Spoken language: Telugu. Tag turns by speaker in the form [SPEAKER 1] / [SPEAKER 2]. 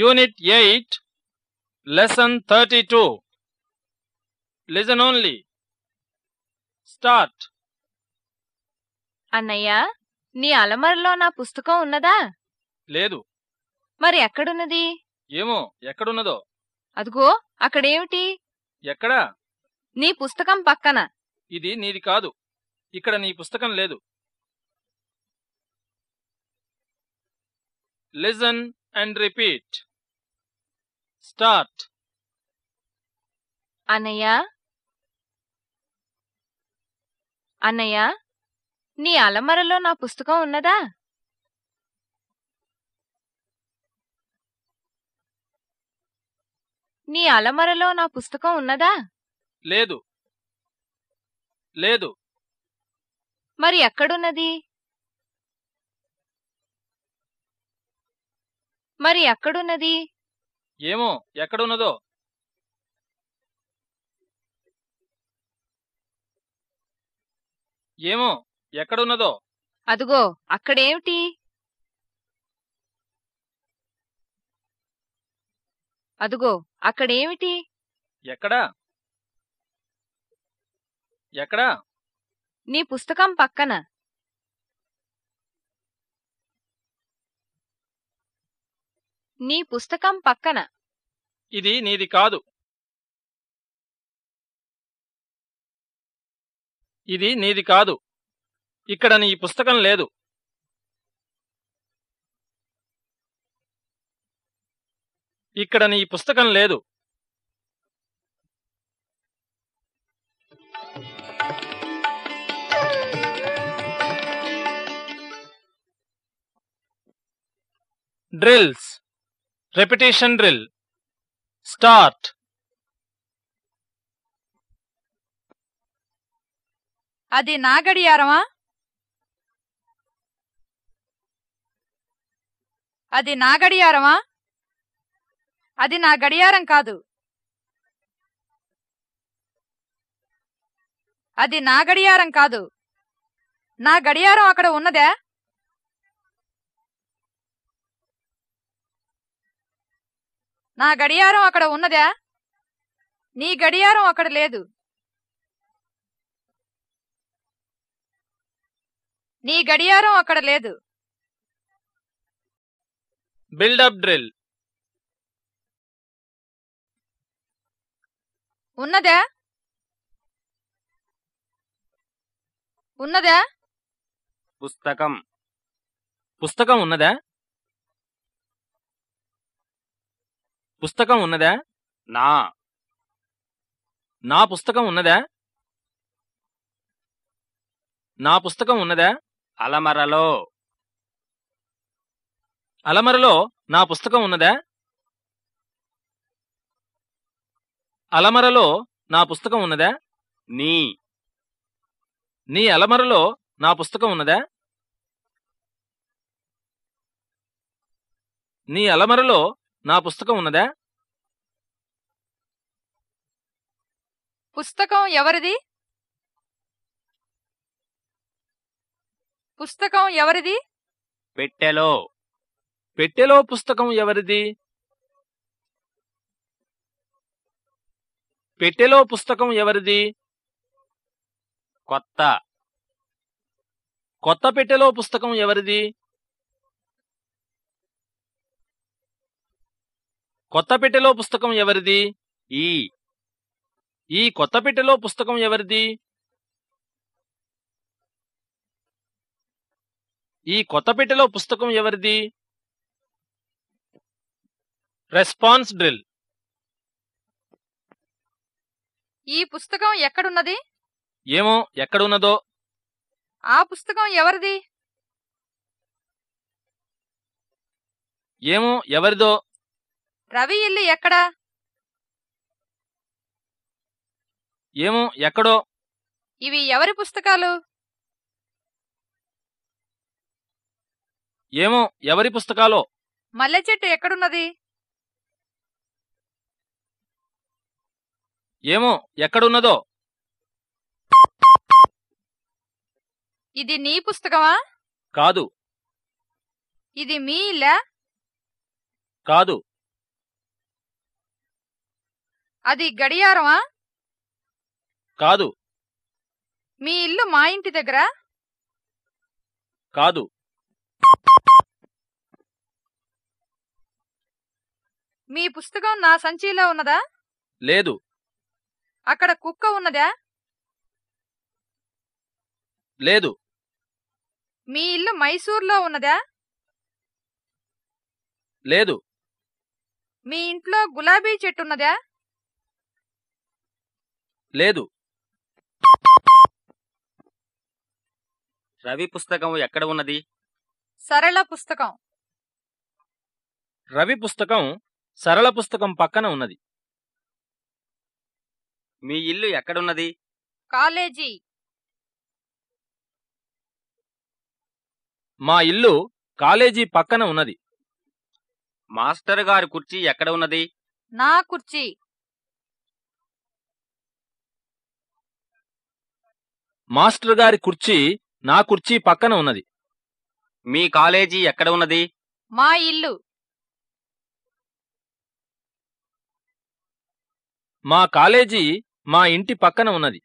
[SPEAKER 1] Unit 8, Lesson 32. Listen only. Start.
[SPEAKER 2] అన్నయ్య నీ అలమరలో నా పుస్తకం ఉన్నదా?
[SPEAKER 1] లేదు.
[SPEAKER 2] మరి ఎక్కడున్నది?
[SPEAKER 1] ఏమో ఎక్కడున్నదో?
[SPEAKER 2] అదిగో అక్కడేమిటి?
[SPEAKER 1] ఎక్కడా?
[SPEAKER 2] నీ పుస్తకం పక్కన.
[SPEAKER 1] ఇది నీది కాదు. ఇక్కడ నీ పుస్తకం లేదు. లిజన్ అండ్ రిపీట్ స్టార్ట్
[SPEAKER 2] అన్నయ్య. అన్నయ్య నీ అలమరలో నా పుస్తకం ఉన్నదా? నీ అలమరలో నా పుస్తకం ఉన్నదా?
[SPEAKER 1] లేదు. లేదు.
[SPEAKER 2] మరి ఎక్కడున్నది? మరి ఎక్కడున్నది?
[SPEAKER 1] ఏమో ఎక్కడున్నదో. ఏమో ఎక్కడున్నదో.
[SPEAKER 2] అదుగో అక్కడేమిటి? అదుగో అక్కడేమిటి?
[SPEAKER 1] ఎక్కడా? ఎక్కడా?
[SPEAKER 2] నీ పుస్తకం పక్కన. నీ పుస్తకం పక్కన.
[SPEAKER 1] ఇది నీది కాదు. ఇది నీది కాదు. ఇక్కడ నీ పుస్తకం లేదు. ఇక్కడ నీ పుస్తకం లేదు. డ్రిల్స్. రెపిటేషన్ డ్రిల్ స్టార్ట్
[SPEAKER 3] అది నా గడియారమా? అది నా గడియారమా? అది నా గడియారం కాదు. అది నా గడియారం కాదు. నా గడియారం అక్కడ ఉన్నదే? నా గడియారం అక్కడ ఉన్నదా? నీ గడియారం అక్కడ లేదు. నీ గడియారం అక్కడ లేదు.
[SPEAKER 1] Build up drill.
[SPEAKER 3] ఉన్నదా? ఉన్నదా?
[SPEAKER 1] పుస్తకం. పుస్తకం ఉన్నదా? పుస్తకం ఉన్నదా? నా. నా పుస్తకం ఉన్నదా? నా పుస్తకం ఉన్నదా? అలమరలో. అలమరలో నా పుస్తకం ఉన్నదా? అలమరలో నా పుస్తకం ఉన్నదా? నీ. నీ అలమరలో నా పుస్తకం ఉన్నదా? నీ అలమరలో నా పుస్తకం ఉన్నదా?
[SPEAKER 3] పుస్తకం ఎవరిది? పుస్తకం ఎవరిది?
[SPEAKER 1] పెట్టెలో. పెట్టెలో పుస్తకం ఎవరిది? పెట్టెలో పుస్తకం ఎవరిది? కొత్త. కొత్త పెట్టెలో పుస్తకం ఎవరిది? కొత్త పెట్టెలో పుస్తకం ఎవరిది? ఈ. ఈ కొత్త పెట్టెలో పుస్తకం ఎవరిది? ఈ కొత్త పెట్టెలో పుస్తకం ఎవరిది? Response drill.
[SPEAKER 3] ఈ పుస్తకం ఎక్కడున్నది?
[SPEAKER 1] ఏమో ఎక్కడున్నదో?
[SPEAKER 3] ఆ పుస్తకం ఎవరిది?
[SPEAKER 1] ఏమో ఎవరిదో?
[SPEAKER 3] రవి ఇల్లు ఎక్కడా?
[SPEAKER 1] ఏమో ఎక్కడో.
[SPEAKER 3] ఇవి ఎవరి పుస్తకాలు?
[SPEAKER 1] ఏమో ఎవరి పుస్తకాలో?
[SPEAKER 3] మల్లె చెట్టు ఎక్కడున్నది?
[SPEAKER 1] ఏమో ఎక్కడున్నదో.
[SPEAKER 3] ఇది నీ పుస్తకమా?
[SPEAKER 1] కాదు.
[SPEAKER 3] ఇది మీ ఇల్లా?
[SPEAKER 1] కాదు.
[SPEAKER 3] అది గడియారమా?
[SPEAKER 1] కాదు.
[SPEAKER 3] మీ ఇల్లు మా ఇంటి దగ్గర?
[SPEAKER 1] కాదు.
[SPEAKER 3] మీ పుస్తకం నా సంచిలో ఉన్నదా?
[SPEAKER 1] లేదు.
[SPEAKER 3] అక్కడ కుక్క ఉన్నదా?
[SPEAKER 1] లేదు.
[SPEAKER 3] మీ ఇల్లు మైసూర్లో ఉన్నదా?
[SPEAKER 1] లేదు.
[SPEAKER 3] మీ ఇంట్లో గులాబీ చెట్టు ఉన్నదా?
[SPEAKER 1] లేదు.
[SPEAKER 4] రవి పుస్తకం ఎక్కడ ఉన్నది?
[SPEAKER 3] సరళ పుస్తకం.
[SPEAKER 1] రవి పుస్తకం సరళ పుస్తకం పక్కన ఉన్నది.
[SPEAKER 4] మీ ఇల్లు ఎక్కడున్నది
[SPEAKER 3] కాలేజీ.
[SPEAKER 1] మా ఇల్లు కాలేజీ పక్కన ఉన్నది.
[SPEAKER 4] మాస్టర్ గారి కుర్చీ ఎక్కడ ఉన్నది?
[SPEAKER 3] నా కుర్చీ.
[SPEAKER 1] మాస్టర్ గారి కుర్చీ నా కుర్చీ పక్కన ఉన్నది.
[SPEAKER 4] మీ కాలేజీ ఎక్కడ ఉన్నది?
[SPEAKER 3] మా ఇల్లు.
[SPEAKER 1] మా కాలేజీ మా ఇంటి పక్కన ఉన్నది.